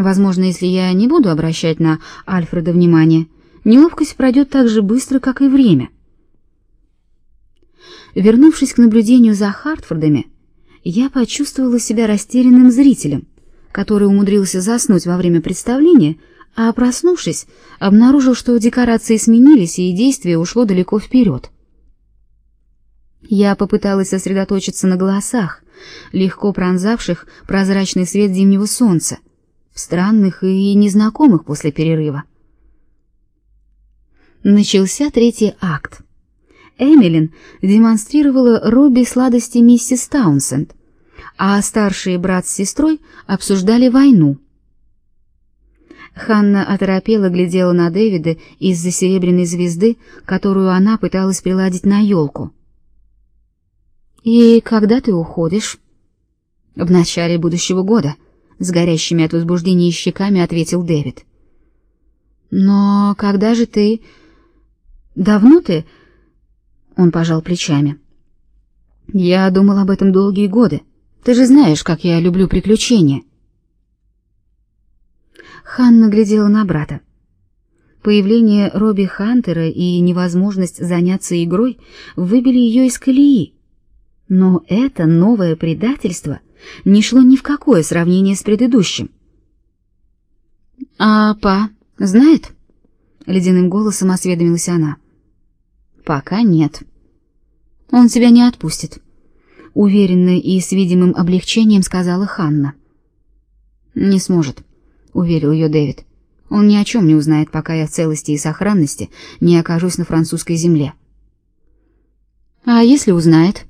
Возможно, если я не буду обращать на Альфреда внимание, неловкость пройдет так же быстро, как и время. Вернувшись к наблюдению за Хартфордами, я почувствовала себя растерянным зрителем, который умудрился заснуть во время представления, а проснувшись, обнаружил, что декорации сменились и действие ушло далеко вперед. Я попыталась сосредоточиться на голосах, легко пронзавших прозрачный свет зимнего солнца, странных и незнакомых после перерыва. Начался третий акт. Эмилин демонстрировала Робби сладости миссис Таунсенд, а старший брат с сестрой обсуждали войну. Ханна оторопела глядела на Дэвида из-за серебряной звезды, которую она пыталась приладить на елку. «И когда ты уходишь?» «В начале будущего года», — с горящими от возбуждения щеками ответил Дэвид. «Но когда же ты...» «Давно ты...» Он пожал плечами. «Я думал об этом долгие годы. Ты же знаешь, как я люблю приключения». Ханна глядела на брата. Появление Робби Хантера и невозможность заняться игрой выбили ее из колеи. Но это новое предательство не шло ни в какое сравнение с предыдущим. «А па знает?» — ледяным голосом осведомилась она. «Пока нет. Он тебя не отпустит», — уверенно и с видимым облегчением сказала Ханна. «Не сможет», — уверил ее Дэвид. «Он ни о чем не узнает, пока я в целости и сохранности не окажусь на французской земле». «А если узнает?»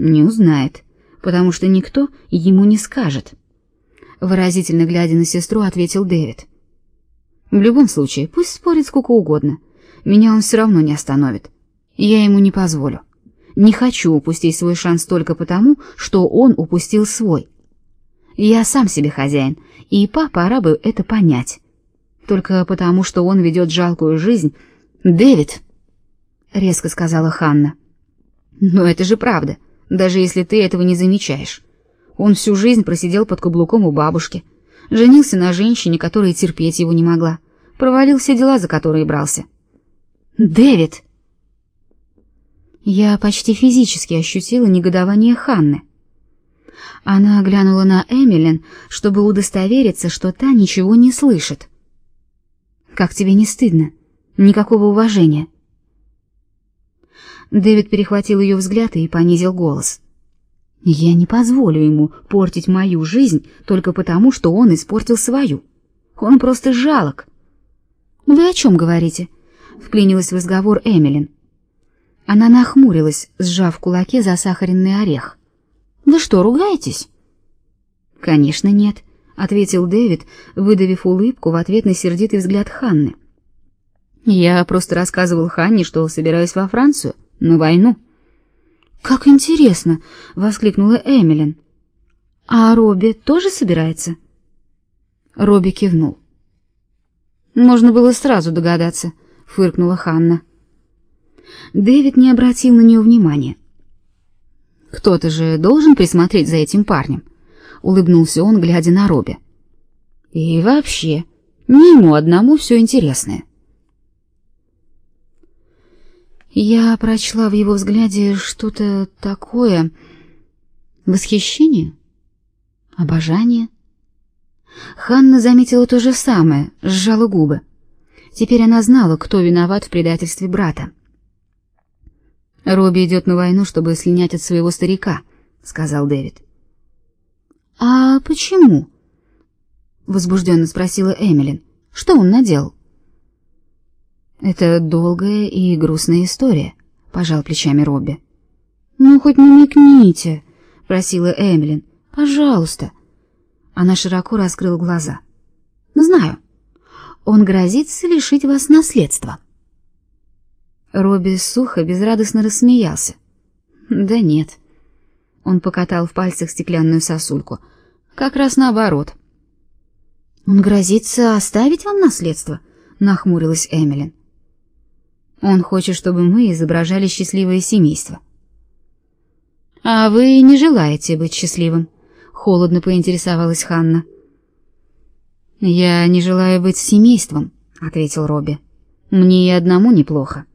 «Не узнает, потому что никто ему не скажет», — выразительно глядя на сестру, ответил Дэвид. «В любом случае, пусть спорит сколько угодно. Меня он все равно не остановит. Я ему не позволю. Не хочу упустить свой шанс только потому, что он упустил свой. Я сам себе хозяин, и папа пора бы это понять. Только потому, что он ведет жалкую жизнь. Дэвид, резко сказала Ханна. Но это же правда, даже если ты этого не замечаешь. Он всю жизнь просидел под каблуком у бабушки, женился на женщине, которая терпеть его не могла, провалил все дела, за которые брался. Дэвид. Я почти физически ощутила негодование Ханны. Она глянула на Эмилин, чтобы удостовериться, что та ничего не слышит. Как тебе не стыдно? Никакого уважения. Дэвид перехватил ее взгляд и понизил голос. Я не позволю ему портить мою жизнь только потому, что он испортил свою. Он просто жалок. Вы о чем говорите? Вклинилась в разговор Эмилин. Она нахмурилась, сжав в кулаке засахаренный орех. Вы что, ругаетесь? Конечно, нет, ответил Дэвид, выдавив улыбку в ответ на сердитый взгляд Ханны. Я просто рассказывал Ханне, что собираюсь во Францию на войну. Как интересно, воскликнула Эмилин. А Робби тоже собирается? Робби кивнул. Можно было сразу догадаться, фыркнула Ханна. Дэвид не обратил на нее внимания. Кто-то же должен присмотреть за этим парнем, улыбнулся он, глядя на Робби. И вообще, не ему одному все интересное. Я прочла в его взгляде что-то такое восхищение, обожание. Ханна заметила то же самое, сжала губы. Теперь она знала, кто виноват в предательстве брата. Робби идет на войну, чтобы слинять от своего старика, сказал Дэвид. А почему? возбужденно спросила Эмилин. Что он наделал? Это долгая и грустная история, пожал плечами Робби. Ну хоть намекните, просила Эмилин. Пожалуйста. Она широко раскрыла глаза. Знаю. Он грозится лишить вас наследства. Робби сухо, безрадостно рассмеялся. Да нет. Он покатал в пальцах стеклянную сосульку. Как раз наоборот. Он грозится оставить вам наследство, нахмурилась Эмилин. Он хочет, чтобы мы изображали счастливое семейство. А вы не желаете быть счастливым? холодно поинтересовалась Ханна. Я не желаю быть семейством, ответил Робби. Мне и одному неплохо.